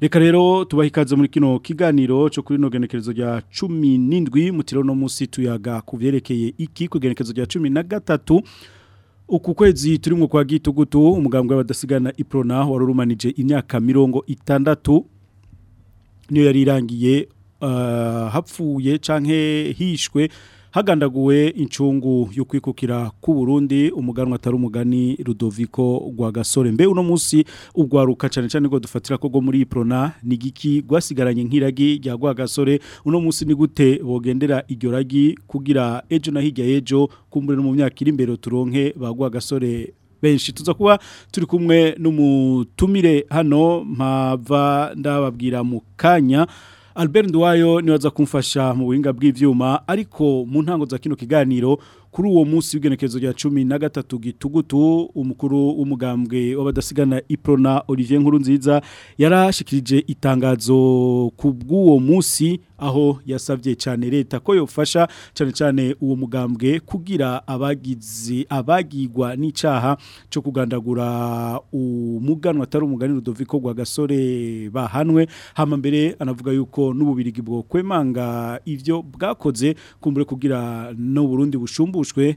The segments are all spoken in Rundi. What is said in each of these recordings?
reka rero tubaha ikaze muri kino kiganiro cyo kuri no genekerezo rya 17 mutiro no musi tuyaga kuvyerekeye iki kugenekerezo rya gatatu. uku kwezi turi mu kwa gitugutu umugambwe w'abadasigana iprona warurumanije imyaka mirongo itandatu niyo yari irangiye ah, hapfuye cyangwa hishwe hagandaguwe incungu y'ukwikukira ku Burundi umuganwa atari umugani Rudoviko rwa gasore mbe uno munsi ugwaruka cyane cyane ngo dufatira kogo go muri Prona nigiki gwasigaranye nkiragi rya rwa gasore uno munsi ni gute bogendera iryo ragi kugira ejo na hijya ejo kumbure mu myaka iri imbere turonke ba rwa gasore benshi tuza kuba turi kumwe n'umutumire hano mpava ndababwira mu kanya Albert Nduwayo niwaza kumfasha mu buhinga bw'ivyuma ariko mu ntango za kino kiganiro kuri uwo munsi w'igenekerezo rya cumi na gatatu gitugutu umukuru w'umugambwe w'abadasigana Iprona Olivier Nkurunziza yarashikirije itangazo ku bw'uwo munsi aho yasabye cyane leta ko yofasha cyane cyane uwo mugambwe kugira abagizi abagigwa n'icaha cyo kugandagura umuganwa atari umuganiro Doviko gwa gasore bahanwe hama mbere anavuga yuko n'ububirigi bwo kwemanga ivyo bwakoze kumbure kugira no Burundi bushumbushwe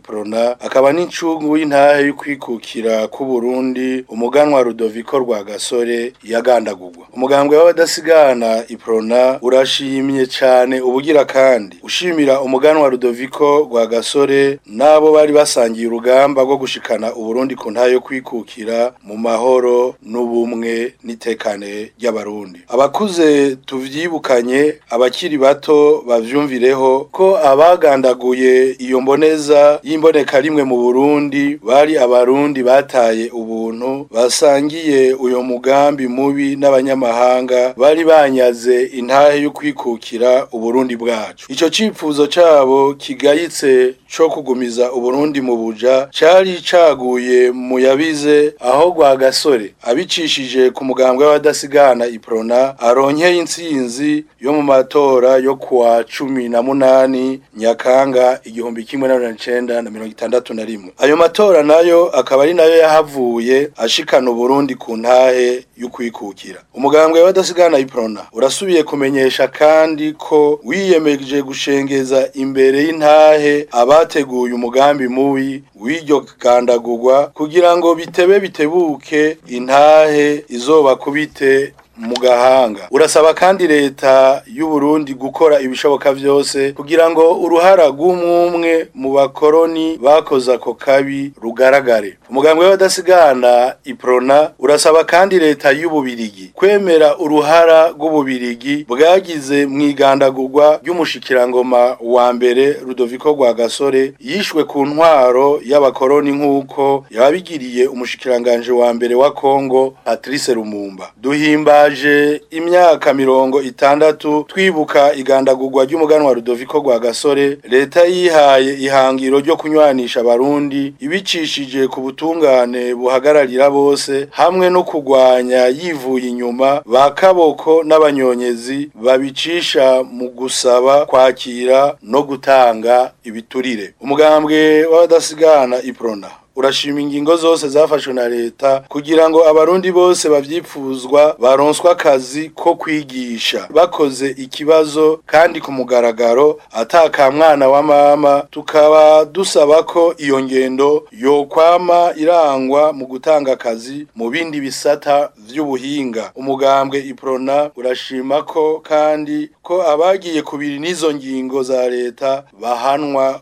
iprona akaba n'incungu y'intahe y'ukwikukira Burundi umuganwa rudoviko rwa gasore yagandagurwa umugambwe w'abadasigana iprona urashimye cyane ubugira kandi ushimira umuganwa rudoviko rwa gasore n'abo bari basangiye urugamba rwo gushikana uburundi ku ntayo kwikukira mu mahoro n'ubumwe n'itekane ry'abarundi abakuze tuvyibukanye abakiri bato bavyumvireho ko abagandaguye iyo mboneza y'imboneka rimwe mu burundi bari abarundi bataye ubuntu basangiye uyo mugambi mubi n'abanyamahanga bari banyaze intahe yo kwikukira uburundi bwacu ico cifuzo cabo kigayitse co kugumiza uburundi mu buja cyari caguye mu yabize aho gwa gasore abicishije ku mugambwe w'abadasigana iprona aronkeye intsinzi yo mu matora yo kuwa cumi na munani nyakanga igihumbi kimwe na mirongo icenda na mirongo itandatu na rimwe ayo matora nayo akaba ari nayo yahavuye ashikana uburundi ku ntahe y'ukwikukira umugambwe w'abadasigana iprona urasubiye kumenyesha kandi ko wiyemeje gushengeza imbere y'intahe aba bateguye umugambi mubi w'iryo kandagurwa kugira ngo bitebe bitebuke intahe izobakubite mu gahanga urasaba kandi leta y'u Burundi gukora ibishoboka byose kugira ngo uruhara rw'umwe mu bakoloni bakoze ako kabi rugaragare umugambwe w'abadasigana iprona urasaba kandi leta y'ububirigi kwemera uruhara rw'ububirigi bwagize mu igandagurwa ry'umushikirangoma wa mbere Rudoviko gasore yishwe ku ntwaro y'abakoloni nk'uko yabigiriye umushikiranganje wa mbere wa Kongo Patrice rumumba duhimbaye haje imyaka mirongo itandatu twibuka igandagurwa ry'umuganwa Rudoviko rwa gasore leta yihaye ihangiro ryo kunywanisha abarundi ibicishije ku butungane buhagararira bose hamwe no kugwanya yivuye inyuma ba kaboko n'abanyonyezi babicisha mu gusaba kwakira no gutanga ibiturire umugambwe w'abadasigana iprona urashima ingingo zose zafashwe na leta kugira ngo abarundi bose bavyipfuzwa baronswa akazi ko kwigisha bakoze ikibazo kandi ku mugaragaro ataka mwana wa mama tukaba dusaba ko iyo ngendo yo irangwa mu gutanga akazi mu bindi bisata by’ubuhinga. umugambwe iprona urashima ko kandi ko abagiye kubiri n'izo ngingo za leta bahanwa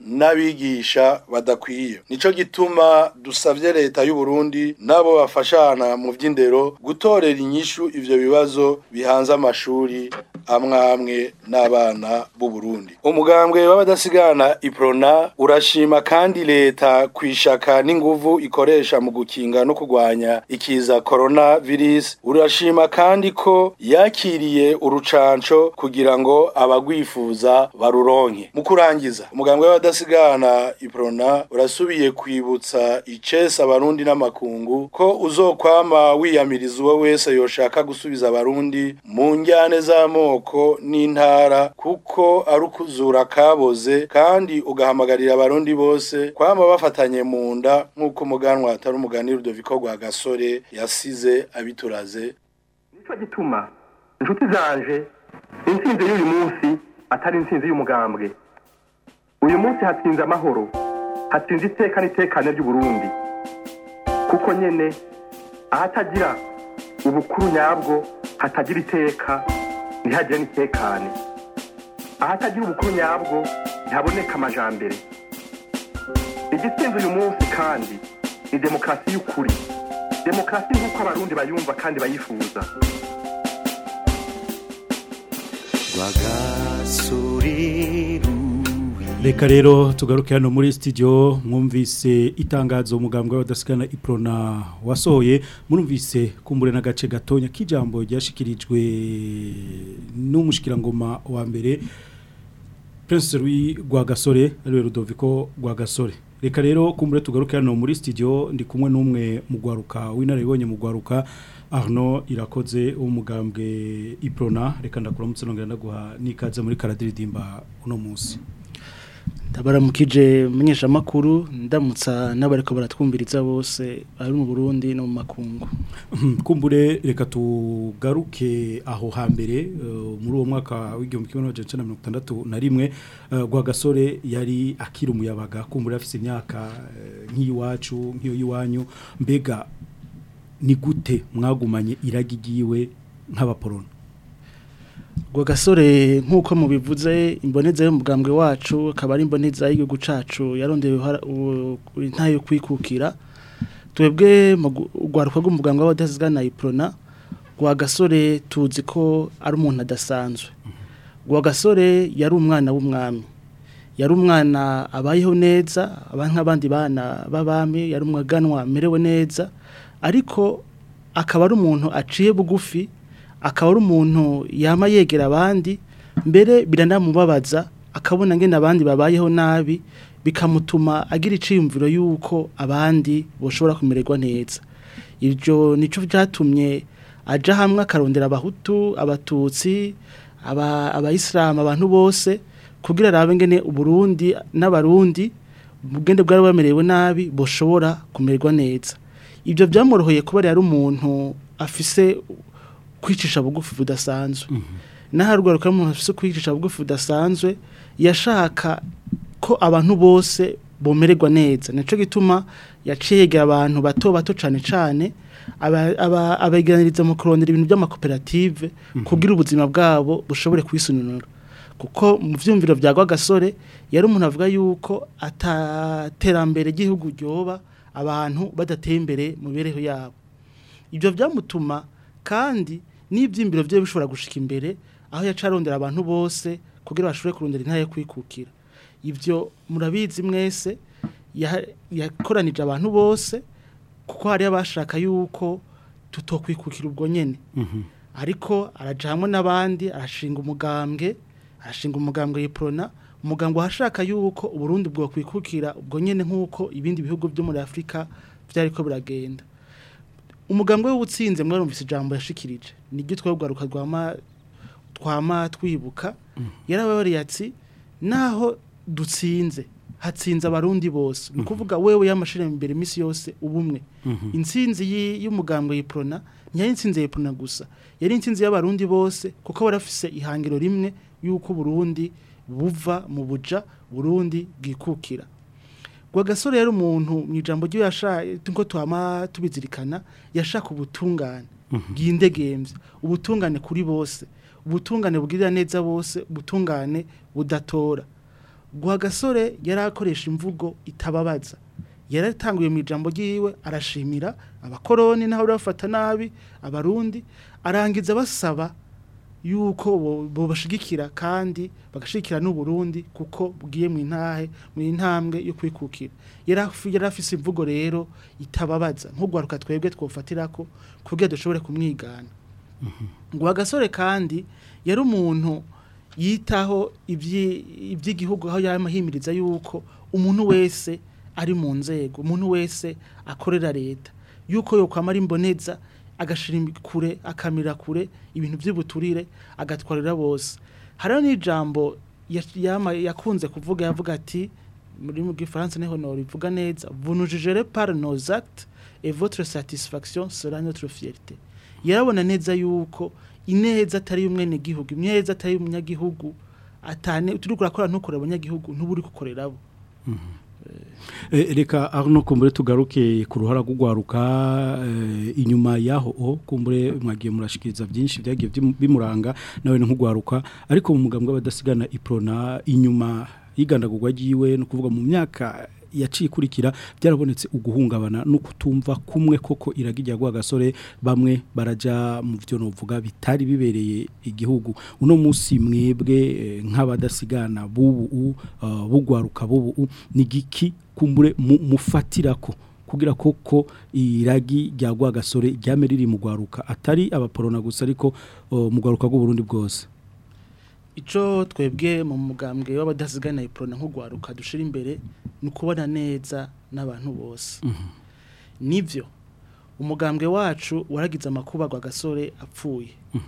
n'abigisha badakwiye nico gituma dusabye leta y'u Burundi nabo bafashana mu vy'indero gutorera inyishu ibyo bibazo bihanze amashuri amwa hamwe n'abana b'u Burundi umugambwe w'abadasigana iprona urashima kandi leta kwishaka n'inguvu ikoresha mu gukinga no kugwanya ikiza corona virus urashima kandi ko yakiriye urucanco kugira ngo abagwifuza baruronke mu kurangiza umugambwe w'abadasigana iprona urasubiye kwibutsa icesa abarundi n'amakungu ko uzokwama wiyamiriza uwo wese yoshaka gusubiza abarundi mu njyane z'amoko n'intara kuko arukuzura kaboze kandi ugahamagarira abarundi bose kwama bafatanye mu nda nk'uko umuganwa atari umuganira Rudoviko gasore yasize abituraze nicyo gituma inshuti zanje insinzi y'uyu munsi atari insinzi y'umugambwe uyu munsi hatsinze amahoro hatsinze iteka n'itekane Burundi kuko nyine ahatagira ubukuru nyabwo hatagira iteka ntihagire n'itekane ahatagira ubuko nyabwo ntihaboneka amajambere igitsinze uyu munsi kandi ni demokarasi y'ukuri demokarasi nk'uko abarundi bayumva kandi bayifuza bagasubira reka rero tugaruke hano muri studio mwumvise itangazo umugambwe w'abadasigana iprona wasohoye murumvise kumbure n'agace gatonya k'ijambo ryashikirijwe n'umushikirangoma wa mbere Prince Louis Rwagasore ariwe Rudoviko Rwagasore reka rero kumbure tugaruke hano muri studio ndi kumwe n'umwe mu gwaruka w'inararibonye mu Arno irakoze umugambwe iprona reka ndakuramutse nongera ndaguha n'ikaze muri karadiridimba uno munsi ndabaramukije munyeshamakuru ndamutsa n'abariko baratwumviriza bose ari mu Burundi no mu makungu hmm, kumbure reka tugaruke aho hambere uh, muri uwo mwaka w'igihumbi kimwe n'amajana mirongo itandatu na rimwe uh, gasore yari akiri umuyabaga kumbure afite imyaka uh, nk'iyiwacu yiwanyu mbega ni gute mwagumanye iragi ry'iwe nk'abaporona ngo gasore nk'uko mubivuze imboneza yo wacu akaba ari imboneza y'igihugu gucacu yarondeye intayo yo kwikukira twebwe urwaruka rw'umuganga w'abadasiga na iprona rwa gasore tuzi ko ari umuntu adasanzwe rwa gasore yari umwana w'umwami yari umwana abayeho neza nk'abandi bana b'abami yari umwaganwa merewe neza ariko akaba ari umuntu aciye bugufi akaba ari umuntu yama yegera abandi mbere biranamubabaza akabona ngene abandi babayeho nabi bikamutuma agira iciyumviro yuko abandi boshobora kumererwa neza ibyo nico byatumye aja hamwe akarondera abahutu abatutsi abayisilamu abantu bose kugira arabe ngene uburundi n'abarundi ubugende bwari bamerewe nabi boshobora kumererwa neza ibyo byamworoheye kuba yari umuntu afise kwicisha bugufi budasanzwe naho arwaruka mu maso kwicisha bugufi budasanzwe yashaka ko abantu bose bomeregwa neza nicyo gituma yacege abantu bato bato cyane cyane abeganiriza mu kurondera ibintu by'amakoperative mhm. kubwira ubuzima bwabo bushobore kwisununura kuko mu byumviro bya gasore yari umuntu avuga yuko ataterambere igihugu ryoba abantu badatembere mu mibereho yabo ibyo byamutuma kandi n'iby'imbiro bye bishobora gushika imbere aho yacarondera abantu bose kugira bashobore kurondera intare kwikukira ibyo murabizi mwese yakoranije abantu bose kuko hari abashaka yuko tutokwikukira ubwo nyine mhm. ariko araja n'abandi arashinga umugambwe arashinga umugambwe yiprona umugambwe washaka yuko uburundi kwikukira ubwo nyine nk'uko ibindi bihugu byo muri afurika byari ko biragenda umugambwe w'ubutsinze mwarumvise ijambo yashikirije niryo twebwaruka twama twibuka mm-hmm. yarababarira ati naho dutsinze hatsinze abarundi bose ni wewe y'amashuri imbere iminsi yose ubumwe mm-hmm. insinzi y'umugambwe y'iprona ntiyari insinzi y'iprona gusa yari insinzi y'abarundi bose kuko warafise ihangiro rimwe y'uko burundi buva mu buja burundi gikukira gasore yari umuntu mu ijambo rye yashaka nko tuhama tubizirikana yashaka ubutungane mhm. bw'indegembye ubutungane kuri bose ubutungane bugirira neza bose ubutungane budatora guha gasore yari akoresha imvugo itababaza yaratanguye mu ijambo ry'iwe arashimira abakoroni n'aho bafata nabi abarundi arangiza basaba yuko bubashigikira kandi bagashikira n'u Burundi kuko bugiye mu intahe mu intambwe yo kwikukira yarafise imvugo rero itababaza nk'ugwaruka twebwe twofatirako kugira dushobore kumwigana mhm. ngo agasore kandi yari umuntu yitaho iby'igihugu aho yamahimiriza yuko umuntu wese ari mu nzego umuntu wese akorera leta yuko yokwamara imboneza agashirima kure akamira kure ibintu by'ubuturire agatwarira bose hariho n'ijambo yakunze kuvuga yavuga ati muri mu gifaransa niho nora ivuga neza vunujijere par nos actes et votre satisfaction sera notre fierté yarabona neza yuko ineza atari y'umwene gihugu ineza atari y'umunyagihugu atane turi kurakora ntukore abanyagihugu ntuburi kukorerabo mhm. Eh, reka arno kumbure tugaruke ku ruhara rw'ugwaruka eh, inyuma y'aho o oh, kumbure mwagiye murashikiriza byinshi byagiye bimuranga nawe nk'ugwaruka ariko mu mugambwe abadasigana iprona inyuma yigandagurwa ry'iwe no kuvuga mu myaka yaciye ikurikira byarabonetse uguhungabana no kutumva kumwe koko iragijya kwa gasore bamwe baraja mu byo novuga bitari bibereye igihugu uno munsi mwebwe eh, nk'abadasigana bubu uh, bugwaruka bubu ni giki kumbure mufatira ko kugira koko iragi rya gasore ryame riri mu atari abaporona gusa ariko uh, mu gwaruka Burundi bwose icyo twebwe mu mugambwe w'abadasigana iporona nko guharuka dushyira imbere ni neza n'abantu bose mhm. nibyo umugambwe wacu waragize amakuba rwa gasore apfuye mhm.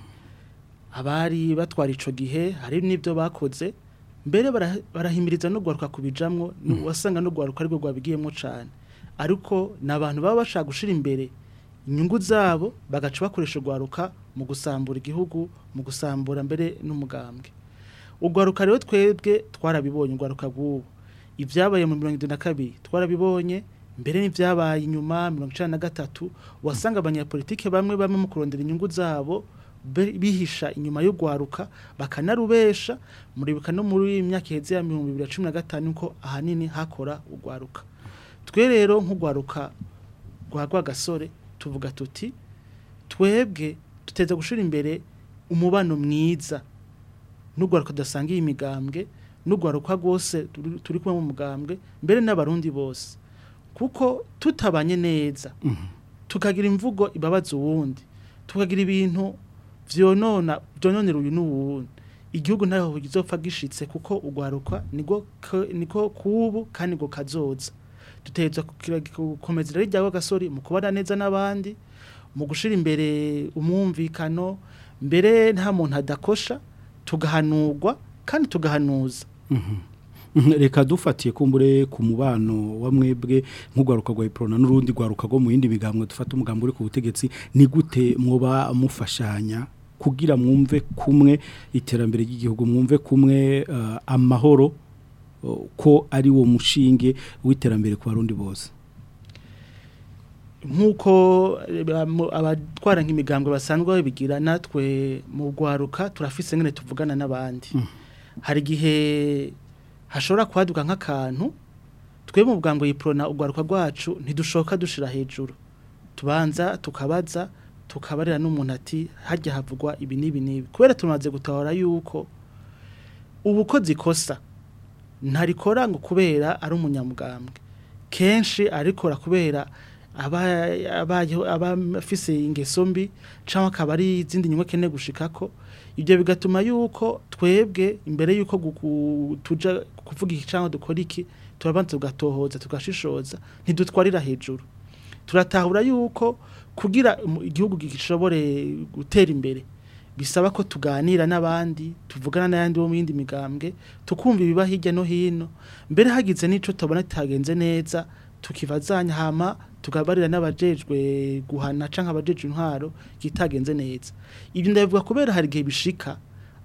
abari batwara icyo gihe hari n'ibyo bakoze mbere barahimiriza no guharuka kubijamwo mhm. wasanga no guharuka aribwo rwabigiyemo cyane ariko ni abantu baba bashaka gushira imbere inyungu zabo bagaca bakoresha guharuka mu gusambura igihugu mu gusambura mbere n'umugambwe urwaruka rero twebwe twarabibonye urwaruka rw'ubu ibyabaye mu mirongo itatu na kabiri twarabibonye mbere n'ibyabaye inyuma mirongo icyenda na gatatu wasanga abanyapolitike bamwe bamwe mu kurondera inyungu zabo bihisha inyuma y'urwaruka bakanarubesha muribuka no muri imyaka iheze ya mirongo ibiri na cumi na gatanu ko ahanini hakora ugwaruka. twe rero nk’ugwaruka rwa rwagasore tuvuga tuti twebwe duteze gushyira imbere umubano mwiza n'urwaruka dusanga iyi migambwe n'urwaruka rwose turi kumwe mu mugambwe mbere n'abarundi bose kuko tutabanye neza mhm. tukagira imvugo ibabaza uwundi tukagira ibintu vyonona byononera uyu n'uwundi igihugu ntaho gizopfa gishitse kuko urwaruka niko kubu kandi ngo kazoza dutegereza gukomeza rero ijyaho gasore mu kubana neza n'abandi mu gushira imbere umwumvikano mbere nta muntu adakosha tugahanurwa kandi tugahanuza mhm. reka dufatiye kumbure ku mubano wa mwebwe nk'urwaruka rwa iporona n'urundi rwaruka rwo mu yindi migambwe dufata umugambi uri ku butegetsi ni gute muba mufashanya kugira mwumve kumwe iterambere ry'igihugu mwumve kumwe eh, amahoro eh, ko ari wo mushinge w'iterambere ku barundi bose nk'uko abatwara nk'imigambwe basanzwe babigira natwe mu rwaruka turafise nkene tuvugana n'abandi mm. hari igihe hashobora kwaduka nk'akantu twe mu bwango yiprona urwaruka rwacu ntidushoka dushira hejuru tubanza tukabaza tukabarira n'umuntu ati hajya havugwa ibi n'ibi n'ibi kubera tumaze gutahora yuko ubukozi kosa ntarikora ngo kubera ari umunyamugambwe kenshi arikora kubera abafise ingeso mbi cyangwa akaba ari izindi nyungu akeneye gushikako ibyo bigatuma yuko twebwe imbere y'uko tujya kuvuga iki cyangwa dukora iki turabanza tugatohoza tugashishoza ntidutwarira hejuru turatahura yuko kugira igihugu gishobore gutera imbere bisaba ko tuganira n'abandi tuvugana n'ayandi bo mu yindi migambwe tukumva ibiba hirya no hino mbere hagize n'icyo tubona kitagenze neza tukibazanya hama tukabarira n'abajejwe guhana canke abajejwe intwaro kitagenze neza ibyo ndabivuga kubera hari gihe bishika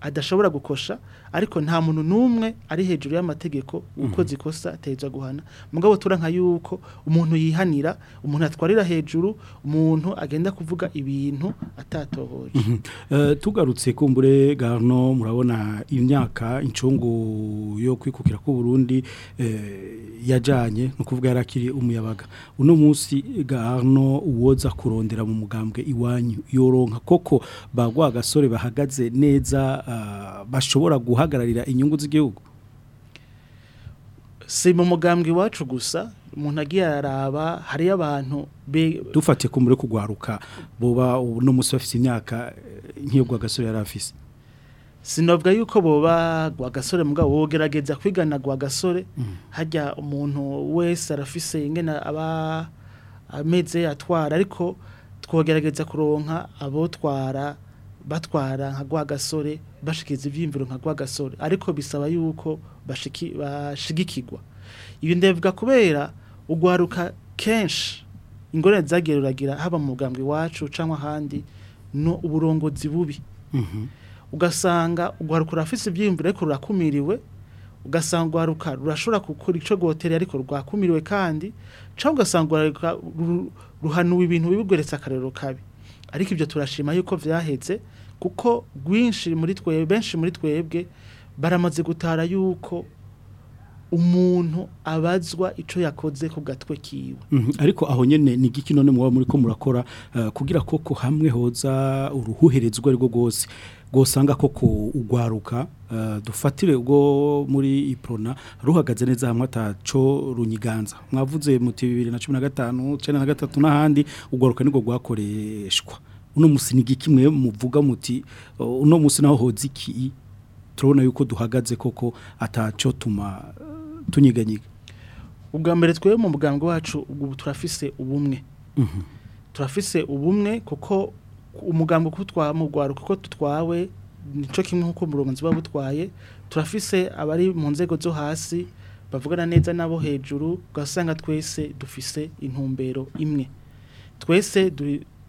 adashobora gukosha ariko nta muntu n'umwe ari hejuru y'amategeko uko mhm. zikosa ateza guhana mugabo tura nka yuko umuntu yihanira umuntu atwarira hejuru umuntu agenda kuvuga ibintu atatohoje mhm. eh, tugarutse kumbure gano murabona imyaka incungu yo kwikukira ku Burundi eh, yajanye no kuvuga yarakiri umuyabaga uno munsi garno uwoza kurondera mu mugambwe iwanyu yoronka koko bagwa gasore bahagaze neza ah, bashobora guha guhagararira inyungu z'igihugu si mu mugambwe iwacu gusa umuntu agiye araraba hariyo abantu dufatiye ku muri kugwaruka boba uno munsi bafite imyaka eh, nk'iyo gasore yari afise sinavuga yuko boba gasore mugabo wogerageza kwigana gwa gasore mm. hajya umuntu wese arafise ingena aba ameze atwara ariko twogerageza kuronka abotwara batwara nka gwa gasore bashikiza ibyiyumviro nka gwa gasore ariko bisaba yuko bashigikirwa ibi ndevuga kubera ugwaruka kenshi ingorane zagiye haba mu bwambwe iwacu cyangwa ahandi no uburongozi bubi mhm. ugasanga ugwaruka urafise ibyiyumviro ariko rurakumiriwe ugasanga ugwaruka rurashobora gukora icyo rwotera ariko rwakumiriwe kandi cyangwa ugasanga ruhanuwe ibintu bibugweretse akarero kabi ariko ibyo turashima yuko vyahetse kuko rwinshi muri twebwe benshi muri twebwe baramaze gutara yuko umuntu abazwa icyo yakoze ku gatwe kiwe mhm. ariko aho nyine ni igiki none muba muri ko murakora eh, kugira koko hamwe hoza uruhuherezwa rwo rwose rwosanga koko ugwaruka eh, dufatire ubwo muri iprona ruhagaze neza hamwe ataco runyiganza mwavuze muti bibiri na cumi na gatanu cenda na gatatu n'ahandi ugwaruka nirwo rwakoreshwa uno musiniga kimwe muvuga muti oh, uno musi naho hoza iki turabona yuko duhagaze koko ataco tuma eh, tunyiganyiga ubwambere mbere twe mu muganga wacu ubu turafise ubumwe mhm. turafise ubumwe kuko umuganga uko twamugwara kuko tutwawe nico kimwe nkuko umurongozi baba butwaye turafise abari mu nzego zo hasi bavugana neza nabo hejuru ugasanga twese dufise intumbero imwe twese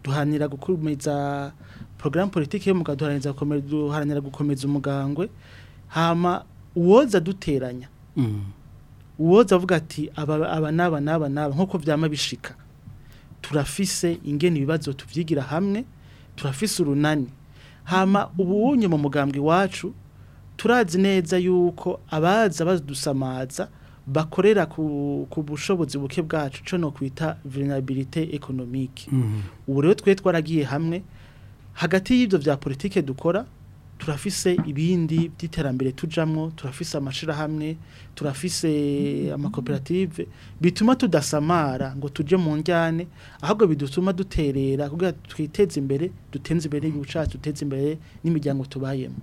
duhanira gukomeza porogaramu politiki y'umuga duharanira gukomeza umugangwe hama uwoza duteranya mm. uwoza avuga ati aba n'aba n'aba n'aba nk'uko byama bishika turafise ingene ibibazo tubyigira hamwe turafise urunani hama ubuwunye mu mugambwe wacu turazi neza yuko abaza badusamaza bakorera ku bushobozi buke bwacu cyo no kwita vulnerabilité économique mhm. ubu rero twe twaragiye hamwe hagati y'ibyo bya politike dukora turafise ibindi by'iterambere tujamwo turafise amashirahamwe turafise amakoperative bituma tudasamara ngo tujye mu njyane ahubwo bidutuma duterera kugira twiteze imbere duteze imbere igihugu cyacu duteze imbere n'imiryango tubayemo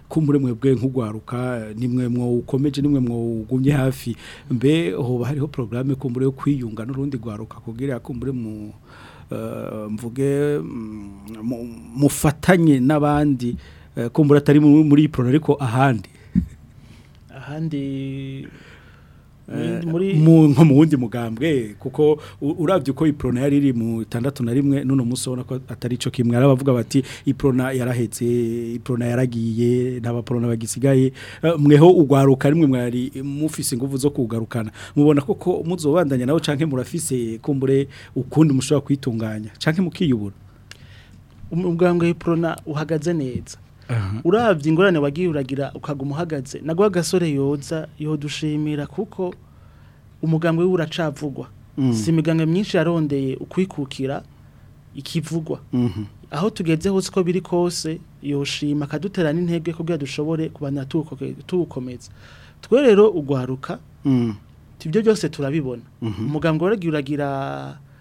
ko muri mwebwe nk'ugwaruka nimwe mwukomeje nimwe mwugumye hafi mbe hoba hariho programme ko yo kwiyunga n'urundi gwaruka kugira ko muri mu eh, mvuge mm, mufatanye n'abandi eh, ko muri atari muri iyi ariko ahandi ahandi nko eh, mu wundi mugambwe kuko urabye uko iprona yari iri mu itandatu na rimwe n'uno munsi ubona ko atari cyo kimwe hari abavuga bati iprona yarahetse iprona yaragiye nta bagisigaye eh, mweho ugwaruka rimwe mwari mufise ingufu zo kugarukana mubona koko muzobandanya nawe canke murafise kumbure ukundi mushobora kwitunganya canke mukiyubura umugambwe w'iprona uhagaze neza urabye ingorane wagiye uragira ukaguma uhagaze nagwa agasore yoza yodushimira kuko umugambwe we uracavugwa mm. si imiganga myinshi yarondeye ukwikukira ikivugwa mhm. aho tugeze hose ko biri kose yoshima akadutera n'intege kugira dushobore kubana tuwukomeza twe rero ugwaruka mm. ibyo byose turabibona mhm. umuganga waragiye uragira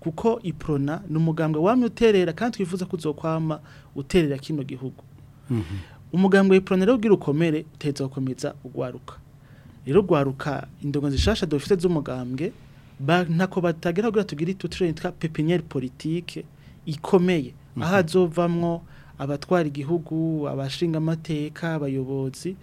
kuko iprona ni umugambwe wamye uterera kandi twifuza kuzokwama uterera kino gihugu mhm. umugambwe w'iporonero w'ubwirukomere uteza gukomeza urwaruka rero urwaruka indongo zishasha dufite z'umugambwe ntako batagera kugira tugire tuturere twa pepiniyeri politike ikomeye mhm. aho azovamwo abatwara igihugu abashinga amateka abayobozi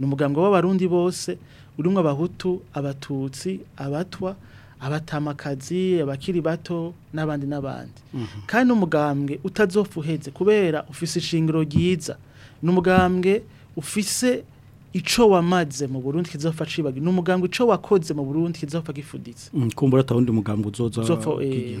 ni umugambwe w'abarundi bose urimo abahutu abatutsi abatwa abatamakazi abakiri bato n'abandi n'abandi mhm. kandi umugambwe utazopfa kubera ufise ishingiro ryiza ni umugambwe ufise ico wamaze mu Burundi kizopfa cibaga n'umugambo ico wakoze mu Burundi kizopfa gifuditse kumbura mm, atawundi mugambo uzoza eh.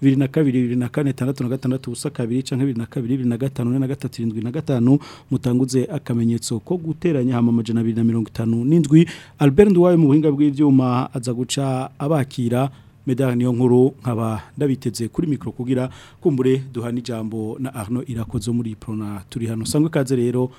bibiri na kabiri bibiri na kane itandatu na gatandatu ubusa kabiri cyangwa na kabiri na gatanu na gatatu na gatanu mutanguze akamenyetso ko guteranya amajyana abiri na mirongo itanu n'indwi albert nduwayo mu buhinga bw'ibyuma aza guca abakira medani yo nkuru nkaba ndabiteze kuri mikoro kugira kumbure duhana ijambo na arno irakoze muri prona turi hano sangwe kaze rero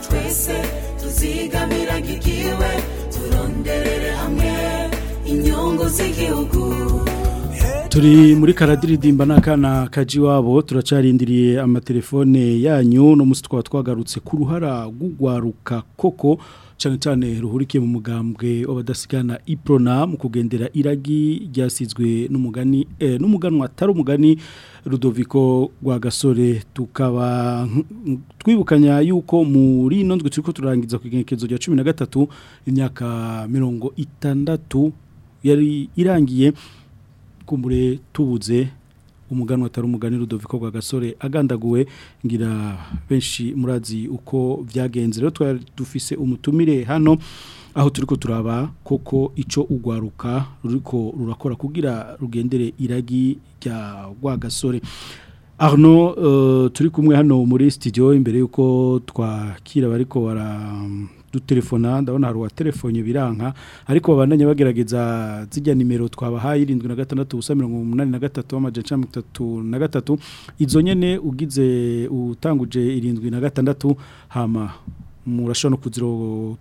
twese tuzigamira gikiwe twitondere hamwe inyungu z'igihugu turi muri karadiridimba n'akana kaji wabo turacarindiriye amatelefone yanyu no musi twaba twagarutse ku ruhara rw'ugwaruka koko cyane cyane ruhurikiye mu mugambwe w'abadasigana iprona mu kugendera iragi ryasizwe n'umugani eh, n'umuganwa atari umugani Rudoviko Rwagasore tukaba twibukanya yuko muri nonzwe turiko turangiza ku igenekezo rya 13 imyaka mirongo itandatu yari irangiye kumbure tubuze umuganwa atari umugani Rudoviko Rwagasore agandaguwe ngira benshi murazi uko byagenze rero twari dufise umutumire hano aho turiko turaba koko ico ugwaruka ruriko rurakora kugira rugendere iragi rya rwagasore Arno uh, turi kumwe hano muri studio imbere yuko twakira bariko bara dutelefona ndabona hari uwatelefone biranka ariko babandanya bagerageza zijya nimero twabahaye irindwi na gatandatu ubusa mirongo umunani na gatatu amajana itatu na gatatu izo nyene ugize utanguje irindwi na gatandatu hama murashobora no kugira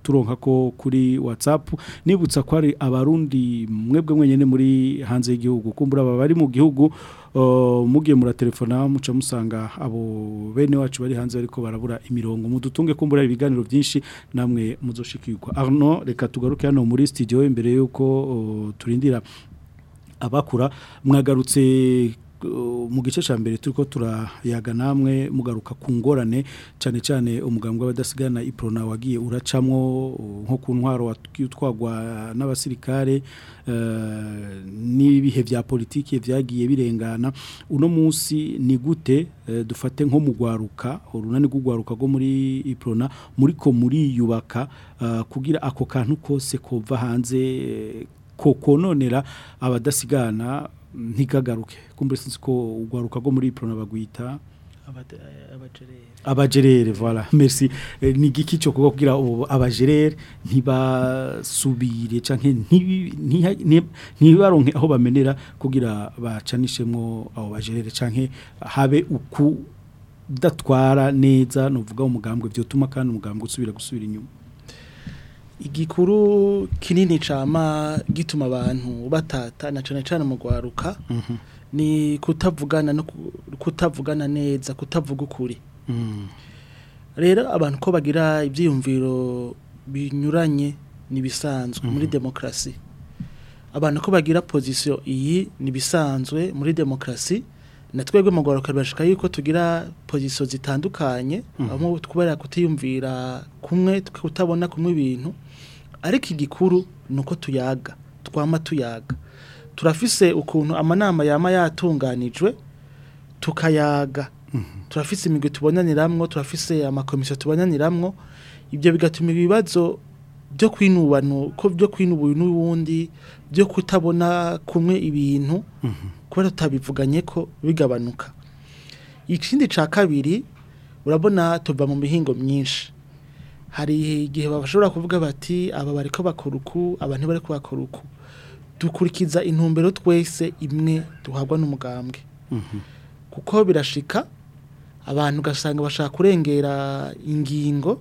turonka ko kuri WhatsApp nibutsa ko ari abarundi mwebwe mwenyine muri hanze y'igihugu kumbura aba bari mu gihugu uh, mugiye telefona muca musanga abo bene wacu bari hanze ariko barabura imirongo mudutunge kumbura ibiganiro byinshi namwe muzoshikirwa arno reka tugaruke hano muri studio imbere y'uko uh, turindira abakura mwagarutse mu gice cya mbere turi turayaga namwe mugaruka ku ngorane cyane cyane umuganga w'abadasigana iporona wagiye uracamwo nko ku ntwaro twagwa n'abasirikare eh, n'ibihe bya politiki byagiye birengana uno munsi ni gute eh, dufate nko mu rwaruka urunani rw'urwaruka rwo muri iporona muri ko muriyubaka eh, kugira ako kantu kose kova hanze ko abadasigana ntigagaruke kumbe sinzi ko urwaruka rwo muri iporona bagwita eh, abajerere voilà merci eh, ni giki cyo kugira ubu abajerere ntibasubire canke ntibaronke aho bamenera kugira bacanishemwo abo bajerere canke habe uku datwara neza nuvuga umugambwe byotuma kandi umugambwe usubira gusubira inyuma igikuru kinini cama gituma abantu batata na cane cane mu gwaruka mm -hmm. ni kutavugana no kutavugana neza kutavuga ukuri mm. rero abantu ko bagira ibyiyumviro binyuranye nibisanzwe mm -hmm. muri mhm. demokrasi abantu ko bagira position iyi nibisanzwe muri demokrasi natwegwe twebwe mu gwaruka birashika yuko tugira position zitandukanye mm -hmm. aho kubera kutiyumvira kumwe kutabona kumwe ibintu ariko igikuru ni tuyaga twama tuyaga turafise ukuntu amanama yama yatunganijwe tukayaga mhm. turafise imigwi tubonaniramwo turafise amakomisiyo tubonaniramwo ibyo bigatuma ibibazo byo kwinubana ko byo kwinubuye n'ubundi byo kutabona kumwe ibintu mhm. kubera tutabivuganye ko bigabanuka ikindi cya kabiri urabona tuva mu mihingo myinshi hari igihe bashobora kuvuga bati aba bari ko bakora uku aba ntibari ko bakora dukurikiza intumbero twese imwe duhabwa n'umugambwe mhm. kuko birashika abantu ugasanga bashaka kurengera ingingo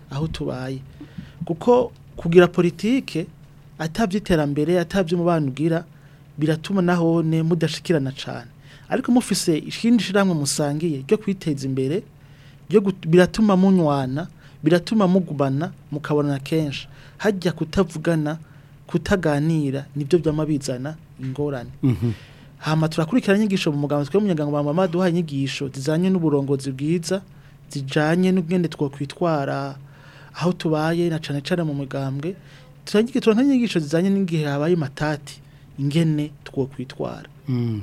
aho tubaye kuko kugira politike atabyiterambere ataby'umubano ugira biratuma naho ne mudashikirana cyane ariko mufise ishindi shiramwe musangiye ryo kwiteza imbere biratuma munywana biratuma mugubana mukabona kenshi hajya kutavugana kutaganira nibyo byama bizana ingorane mhm. hama turakurikira inyigisho mu mugambi twe munyagango bamama duha inyigisho zizanye n'uburongozi bwiza zijanye n'ugende two kwitwara aho tubaye na cane cane mu mugambwe turangiye turanka inyigisho zizanye n'ingihe habaye matati ingene two Mm.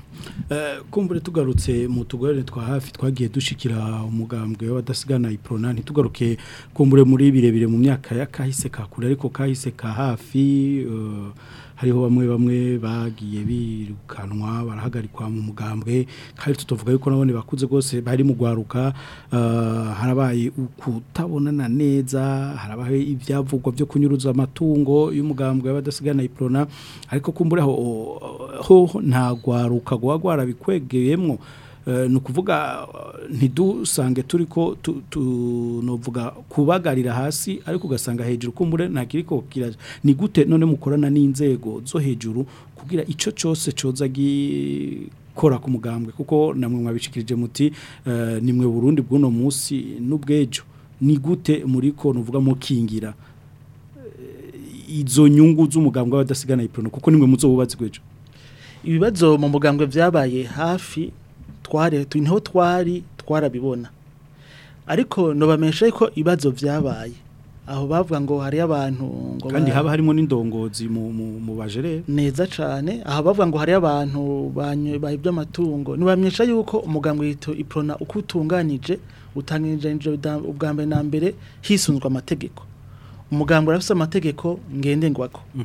Eh, kumbure tugarutse mu tugorane twa hafi twagiye dushikira umugambwe wadasigana iporona ntitugaruke kumbure muri birebire mu myaka ya kahise kakure ariko kahise ka hafi eh, hariho bamwe bamwe bagiye birukanwa barahagarikwa mu mugambwe kandi tutovuga yuko nabone bakuze rwose bari mu gwaruka ah, harabaye ukutabonana neza harabaye ibyavugwa byo kunyuruza amatungo y'umugambwe badasigana iprona ariko kumbura oh, oh, ho nta gwaruka guhagwara bikwegeyemwo Eh, ni ukuvuga eh, ntidusange turi ko tuvuga kubagarira hasi ariko ugasanga hejuru kumbure ntakiri ko ni gute none mukorana n'inzego zo hejuru kugira icyo cyose cyoza gikora ku mugambwe kuko namwe mwabishikirije muti eh, nimwe Burundi bw'uno munsi n'ubwejo ni gute muri ko nuvuga mukingira izo nyungu z'umugambwe w'abadasigana iprono kuko nimwe muzo bubatsi gwejo ibibazo mu mugambwe byabaye hafi twari niho twari twarabibona ariko nobamesha ko ibazo byabaye aho bavuga ngo hari abantu ngo kandi haba harimo n'indongozi mu bajere neza cyane aho bavuga ngo hari abantu bahibye amatungo ntibamenyesha yuko umuganga wita iprona uko utunganije utanganije ubwa na mbere hisunzwe amategeko umuganga urafite amategeko ngendengwako mm.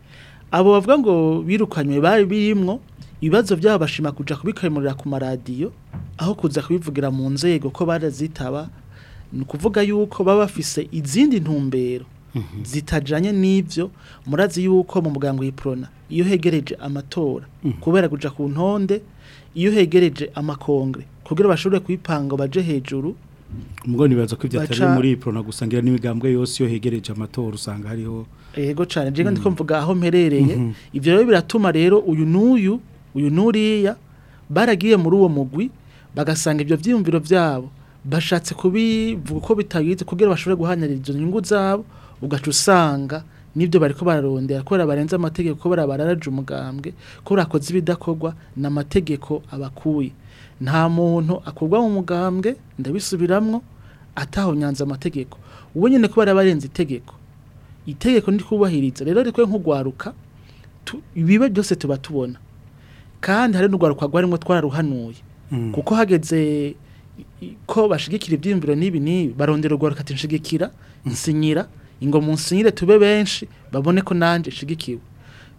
abo bavuga ngo birukanywe bari birimwo ibibazo byabo bashima kujya kubikemurira ku maradiyo aho kuza kubivugira mu nzego ko barazitaba ni kuvuga yuko baba bafise izindi ntumbero mhm. zitajyanye n'ibyo murazi yuko mu muganga w'iporona iyo hegereje amatora mhm. kubera kujya ku ntonde iyo hegereje amakongre kugira bashobore kuyipanga baje hejuru ubwo nibaza ko ibyo atari muri iporona gusa n'imigambwe yose iyo hegereje amatora usanga hariho yego cyane rero ndi mhm. mvuga aho mperereye ibyo rero biratuma rero uyu n'uyu uyu n'uriya baragiye muri uwo mugwi bagasanga ibyo byiyumviro byabo bashatse kubivuga uko bitagize kugira bashobore guhanira izo nyungu zabo ugaca usanga nibyo bariko bararondera kubera barenze amategeko kubera bararaje umugambwe kubera akoze ibidakorwa n'amategeko abakuye nta muntu akurwa mu mugambwe ndabisubiramwo nyanza amategeko ubu nyine kubera barenze itegeko itegeko ntikubahiriza rero ariko nk'ugwaruka bibe byose tuba tubona kandi hari n'urwaruka rwarimo twararuhanuye mm. kuko hageze ko bashigikira ibyiyumviro n'ibi ni barondera urwaruka ati nshigikira mm. nsinyira ngo munsinyire tube benshi babone ko nanjye nshigikiwe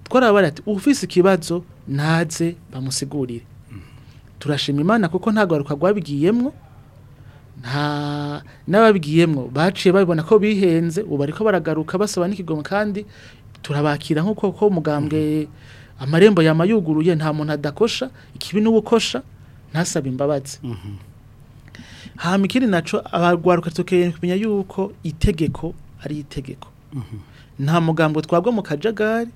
twarabara ati ufise ikibazo naze bamusigurire mm. turashima imana kuko nta rwaruka rwabigiyemwo nta n'ababigiyemwo baciye babibona ko bihenze ubu ariko baragaruka basaba n'ikigoma kandi turabakira nk'uko ko umugambwe mm -hmm. amarembo yamayuguruye nta muntu adakosha ikibi n'ubukosha ntasabe imbabazi mhm. hama ikindi naco abarwaruka tukeye kumenya yuko itegeko ari itegeko mhm. nta mugambo twagwa mu kajagari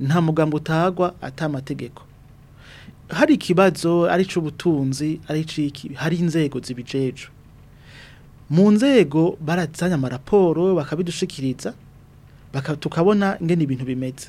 nta mugambo utagwa atamategeko hari ikibazo ari cy'ubutunzi ari ciki hari inzego zibijeje mu nzego barazanya amaraporo bakabidushikiriza tukabona ingene ibintu bimeze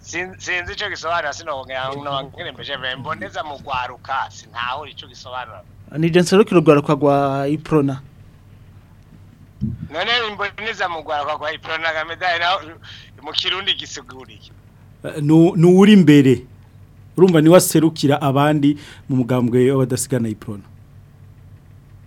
sinzi icyo gisobanura sinongeremeje mboneza mu rwaruka sintaho icyo gisobanura ni jensereke urugwaruka rwa iprona none mboneza mu rwaruka rwa iprona kamedari naho mu kirundi gisiguriye eh, ni uwuri imbere urumva niwe aserukira abandi mu mugambwe w'abadasigana iprona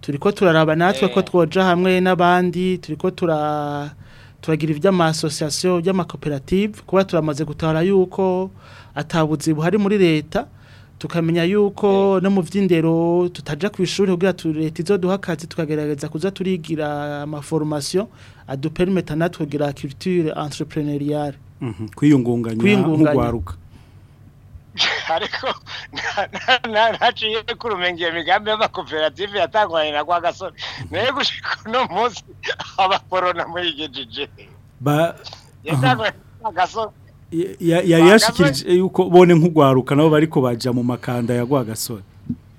turi ko turaraba natwe ko twoja hamwe n'abandi turi ko tura turagira iby'amasosiyasiyo by'amakoperative kuba turamaze gutahara yuko atabuzi buhari muri leta tukamenya yuko no mu by'indero tutajya ku ishuri kugira ngo leta izo duha tukagerageza kuza turigira amaforomasiyo aduperimeta natwe kugira kiritire entrepreneuriale mhm. kwiyungunganya nk'urwaruka ariko naciye kuri umengera imigambi y'amakoperative yatangwanye na kwa gasore nayo gushika uno munsi abakorona muri iki jiji yari yashikirije yuko bone nk'ugwaruka nabo bariko baja mu makanda ya kwa gasore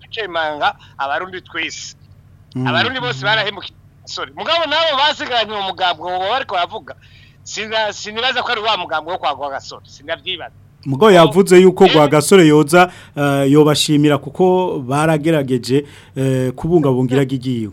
ducemanga abarundi twese mhm. abarundi bose barahemukiye sorry mugabo nabo basigaranye uwo mugambwe uwo bariko bavuga sinibaza ko ari wa mugambwe wo kwa gasore sinabyibaza Mugo yavuze yuko gwa gasore yoza eh, yobashimira kuko baragerageje eh, kubungabungira gigiyo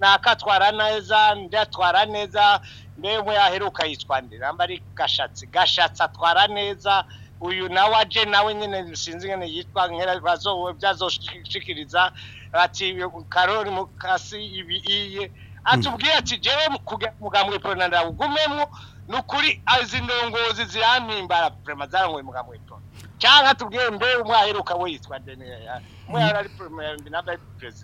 nakatwara neza ndatwara neza mbe yaheruka yitwa ndiramba ari gashatsi gashatsi atwara neza uyu nawe aje nawe nyine sinzi ingene yitwa nkera byazoshikiriza ati karori mukasi ibi iye atubwiye ati jewe mugambwe prona ndawugumemwo nukuri azindongozi zirampimbara prema zarangoye mugambwe prona cyangwa tubwiye mbe umwaheruka we yitwa Daniel umwe yari ari premier nambaye president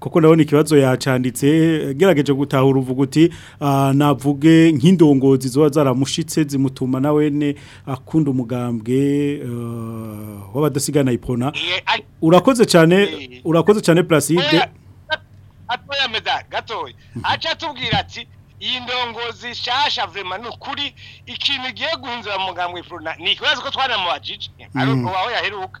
kuko ndabona ikibazo yacanditse gerageje gutahura uvuga uti ah, navuge nk'indongozi ziba zaramushitse zimutuma na wene akunda umugambwe ah, w'abadasigana ipona urakoze cyane eh. urakoze cyane Placide gatoya meza gatoya mhm. aca atubwira ati iyi ndongozi shasha vrema ni ukuri ikintu igiye guhindura mu muganga w'ifuruna ni ikibazo ko twanamubajije mhm. ariko wawe yaheruka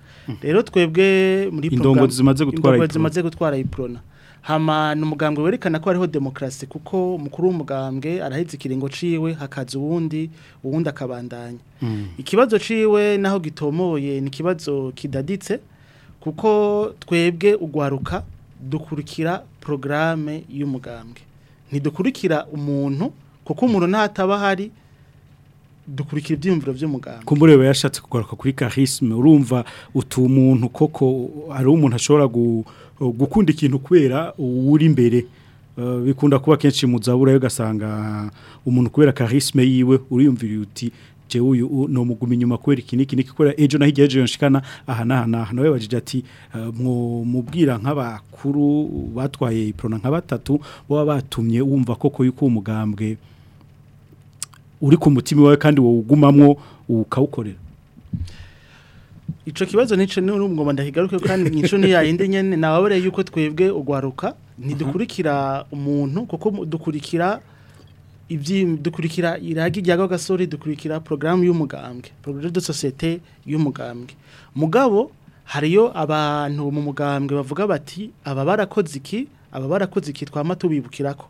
hmm. rero twebwe muri indongo zimaze gutwara iporona hama ni umugambwe werekana ko ariho demokrasi kuko umukuru w'umugambwe arahetse ikiringo ciwe hakaza uwundi uwundi akabandanya hmm. ikibazo ciwe naho gitomoye ni ikibazo kidaditse kuko twebwe ugwaruka dukurikira porogaramu y'umugambwe ntidukurikira umuntu kuko umuntu ntataba hari dukurikira ibyiyumviro by'umuganga kumbure biba yashatse kugaruka kuri karisime urumva utu umuntu koko ari umuntu ashobora gukunda ikintu kubera uri imbere eh, bikunda kuba kenshi mu zabura yo ugasanga umuntu kubera karisime yiwe uriyumvira uti jewe uyu no muguma inyuma kubera iki niki niki kubera ejo naho igejeje nshikana aha naha naha nawe wajije ati eh, mwo mubwira nk'abakuru batwaye iprona nka batatu baba batumye wumva koko yuko umugambwe uri ku mutima wawe kandi wowe ugumamwo ukawukorera ico kibazo nico ni urumwe ndahigaruke kandi nico ni yayinde nyene nawabore yuko twebwe ugwaruka ntidukurikira umuntu kuko dukurikira dukurikira iragi rya gasore dukurikira porogaramu y'umugambwe porogaramu de sosiyete y'umugambwe mugabo hariyo abantu mu mugambwe bavuga bati aba barakoze iki aba barakoze iki twama tubibukira ko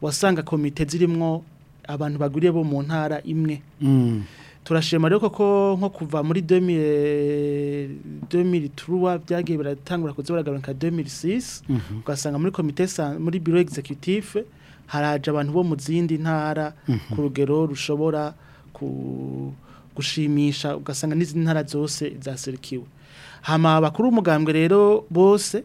wasanga komite zirimo abantu baguriye bo mu ntara imwe mm. turashema rero ko nko kuva muri 2003 byagiye biratangura kuza baragabanuka 2006 mhm. ugasanga muri komite muri bureau executif haraje abantu bo mu zindi ntara mhm. ku rugero rushobora ku gushimisha ugasanga n'izindi ntara zose zaserukiwe hama abakuru umugambwe rero bose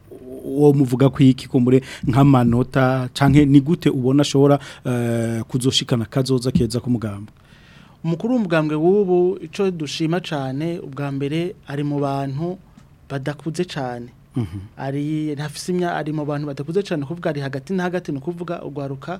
uwo muvuga ko iki nk'amanota canke ni gute ubona ashobora eh, kuzoshikana kazoza keza ku mugambwe umukuru w'umugambwe w'ubu icyo dushima cyane ubwa mbere ari mu bantu badakuze cyane mhm. ari ntafisimya ari mu bantu badakuze cyane kuvuga ari hagati na hagati ni ukuvuga ugaruka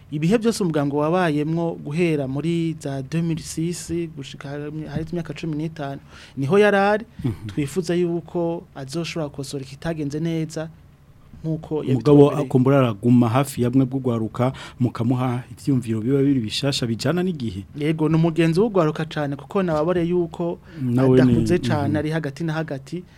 ibihe byose umugambwe wabayemwo guhera muri za 2006 gushika hari imyaka 15 niho yarari mhm. twifuza yuko azoshobora gukosora ikitagenze neza nkuko yabitubwira akumbura araguma hafi yamwe bw'ugwaruka mukamuha ibyumviro biba biri bishasha bijyana n'igihe yego ni umugenzi w'ugwaruka cyane kuko nababore yuko adakunze cyane mhm. ari hagati na hagati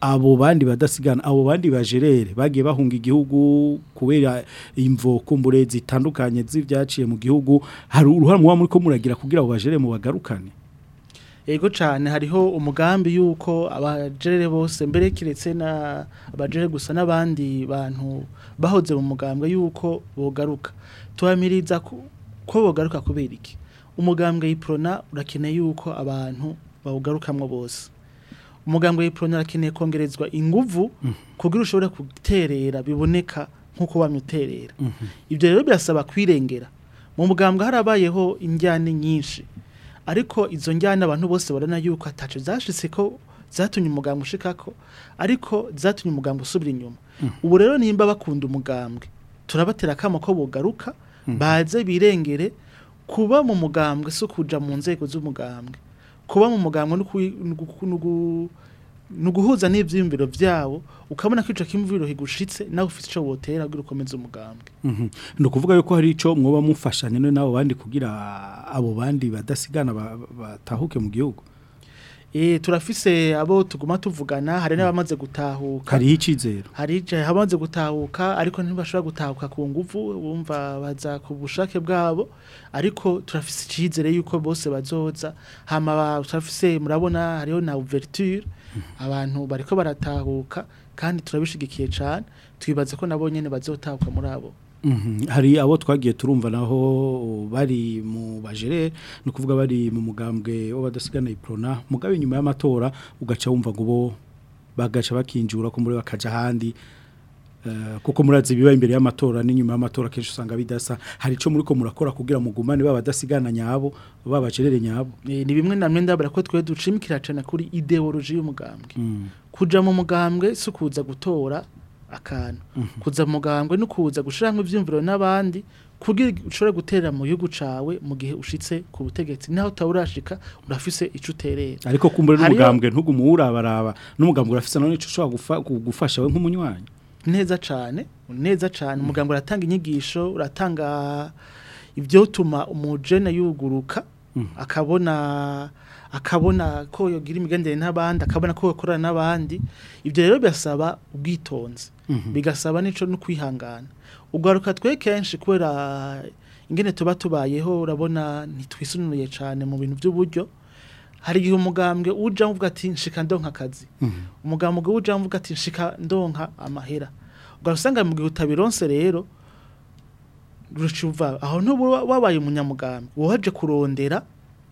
abo bandi badasigana abo bandi bajerere bagiye bahunga igihugu kubera imvo kumbure zitandukanye z'ibyaciye mu gihugu hari uruhare muba muri ko muragira kugira ngo bajerere mu bagarukane yego cyane hariho umugambi y'uko abajerere bose mbere kiretse n'abajerere gusa n'abandi bantu bahoze mu mugambwe y'uko bogaruka tuhamiriza ko bogaruka kubera iki umugambwe y'iporona urakeneye y'uko abantu bawugarukamwo bose umuganga w'ipironi arakeneye kongerezwa inguvu mhm. kugira ushobore guterera biboneka nk'uko bamwe mhm. ibyo rero birasaba kwirengera mu muganga harabayeho injyane nyinshi ariko izo njyane abantu bose barana yuko atacu zashitse ko zatumye umuganga ushikako ariko zatumye umuganga usubira inyuma mhm. ubu rero nimba bakunda umugambwe turabatera akamo ko bugaruka baze birengere kuba mu mugambwe si ukuja mu nzego z'umugambwe kuba mu muganga ni uguhuza n'ibyiyumviro byabo ukabona kwica icyo kimviro higushitse nawe ufite icyo wotera kugira ukomeze umugambwe mhm. ni ukuvuga yuko hari icyo muba mufashanya n'abo bandi kugira abo bandi badasigana batahuke mu gihugu eh turafise abo tuguma tuvugana hari hmm. n'abamaze gutahuka hari icizero hari abamaze gutahuka ariko ntibashobora gutahuka ku nguvu bumva baza ku bushake bwabo ariko turafise icizere yuko bose bazoza hama turafise murabona hariho na ouverture hmm. abantu bariko baratahuka kandi turabishigikiye cyane twibaze ko nabo nyene bazotahuka muri abo Mhm. hari abo twagiye turumva naho bari mu bajere ni ukuvuga bari mu mugambwe w'abadasigana iprona mugabe nyuma y'amatora ugaca wumva ngo bo bagaca bakinjura ko muri bakaja ahandi eh, kuko murazi biba imbere y'amatora n'inyuma y'amatora kenshi usanga bidasa hari icyo muri ko murakora kugira mugumane babadasigana nyabo babacerere nyabo e, ni bimwe na mwenda ko twe ducimikira cyane kuri ideology y'umugambwe mm. kuja mu mugambwe sukuza gutora akantu kuza mugambwe no kuza gushiramo ivyumviro n'abandi kugira ushobore gutera mu gihugu cawe mu gihe ushitse ku butegetsi naho taburashika urafise ico uterera ariko kumbure n'umugambwe ntugumu urabaraba n'umugambwe urafise none ico ushobora gufasha we nk'umunywanyi neza cane neza cane umugambwe uratanga inyigisho uratanga ivyotuma umujene yuguruka mm. akabona akabona ko yogira imigendere n'abandi akabona ko yokorana n'abandi ibyo rero byasaba ubwitonzi Mhm. bigasaba n'icyo no kwihangana ugaruka twe kenshi kwera ingene tuba tubayeho urabona ntitwisunuye cyane mu bintu by'uburyo hari igihe umugambwe ujya mvuga ati nshika ndonka akazi mhm. umugambwe ujya mvuga ati nshika ndonka amahera usanga mu gihe utabironse rero rucuva aho ntubu wabaye umunyamugambi waje kurondera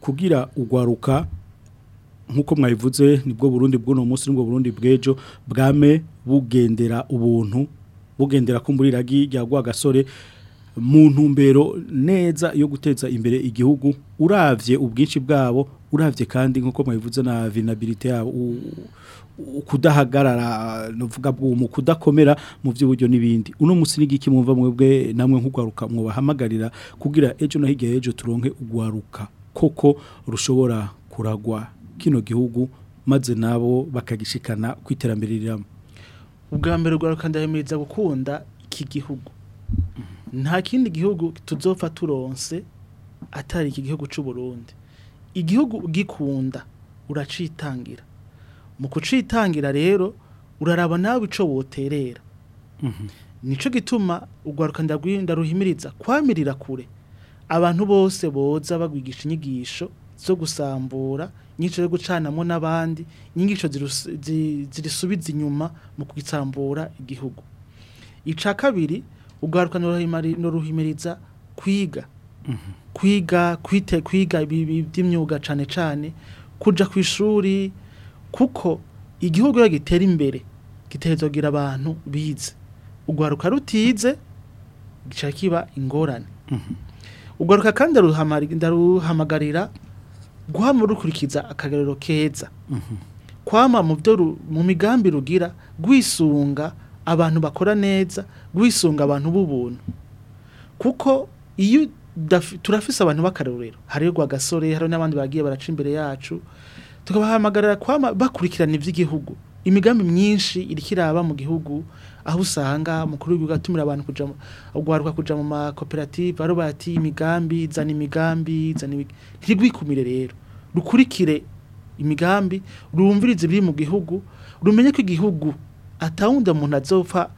kugira ugaruka nk'uko mwabivuze nibwo Burundi bw'uno munsi nibwo Burundi bw'ejo bwame bugendera ubuntu bugendera ku muri ragi rya gasore mu ntumbero neza yo guteza imbere igihugu uravye ubwinshi bwabo uravye kandi nkuko mwabivuze na vinabilite yabo kudahagarara novuga bwo kudakomera mu by'uburyo nibindi uno musi nigiki mumva mwebwe namwe nkugwaruka mwubahamagarira kugira ejo no hige ejo turonke ugwaruka koko rushobora kuragwa kino gihugu maze nabo bakagishikana ku ubwa mbere rwarakandahemeza gukunda iki gihugu nta kindi gihugu tuzopfa turonse atari iki gihugu cy'u Burundi igihugu gikunda uracitangira mu kucitangira rero uraraba nawe icyo woterera mhm. nicyo gituma urwarukanda rw'inda ruhimiriza kwamirira kure abantu bose boza bagwigisha inyigisho zo gusambura inyigisho zo gucanamo n'abandi inyigisho zirisubiza inyuma mu kwisambura igihugu ica kabiri ugaruka n'uruhimiriza kwiga mhm. kwiga kwite kwiga by'imyuga cane cyane kujya ku ishuri kuko igihugu iyo gitera imbere gitezogira abantu bize ugaruka rutize gica kiba ingorane mhm. ugaruka kandi ndaruhamagarira guhama rukurikiza akagariro keza mhm. kwama mu byo mu migambi rugira gwisunga abantu bakora neza gwisunga abantu b'ubuntu kuko iyo turafise abantu b'akarorero gwa gasore hari n'abandi bagiye baraca imbere yacu tukabahamagarira kwama bakurikirana iby'igihugu imigambi myinshi iri kiraba mu gihugu aho usanga mukuru w'igihugu atumira abantu kuja gwaruka kuja mu makoperative aro bati imigambi zana imigambi zana ntirigwikumire rero rukurikire imigambi rumvirize biri mu gihugu rumenye ko igihugu atawundi umuntu azopfa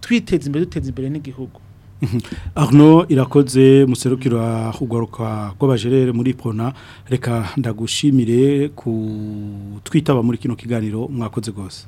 twiteza imbere duteza imbere n'igihugu Arno irakoze muserukiro kugaruka kw'abajerere muri Pona reka ndagushimire ku twitaba muri kino kiganiro mwakoze gose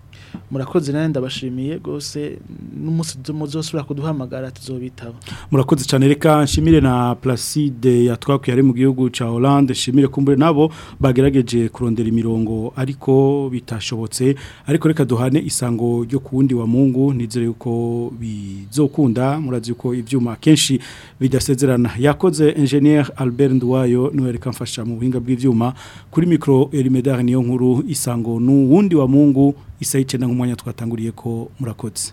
murakoze nawe ndabashimiye gose n'umunsi muzosubira kuduhamagara tuzobitaba murakoze cyane reka nshimire na Placide yatwakuye ari mu gihugu ca Hollande shimire kumbure nabo bagerageje kurondera imirongo ariko bitashobotse ariko reka duhane isango ryo kuwundi wa Mungu nizere yuko bizokunda murazi ibyuma kenshi bidasezerana yakoze enjeniyeri Albert Nduwayo n'uwereka mfasha mu buhinga bw'ibyuma kuri mikoro erimedari niyo nkuru isango n'uwundi wa mungu isa y'icyenda nk'umwanya twatanguriye ko murakoze